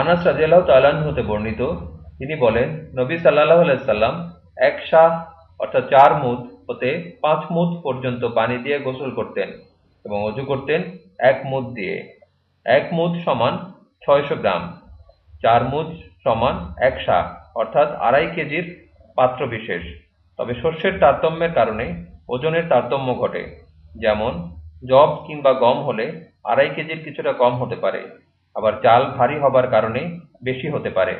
আনাস রাজিয়াল্লাহ তাল্লাহ্ন হতে বর্ণিত। তিনি বলেন, নবী সাল্লাহ আলাইসাল্লাম এক শাহ, অর্থাৎ চার মুদ হতে পাঁচ মুদ পর্যন্ত পানি দিয়ে গোসল করতেন এবং অজু করতেন এক মুদ দিয়ে। এক মুদ সমান ছয়শো গ্রাম, চার মুদ সমান এক শাহ, অর্থাৎ আড়াই কেজির পাত্র বিশেষ। তবে শস্যের তারতম্যের কারণে ওজনের তারতম্য ঘটে। যেমন জব কিংবা গম হলে আড়াই কেজির কিছুটা কম হতে পারে। আবার চাল ভারী হবার কারণে বেশি হতে পারে।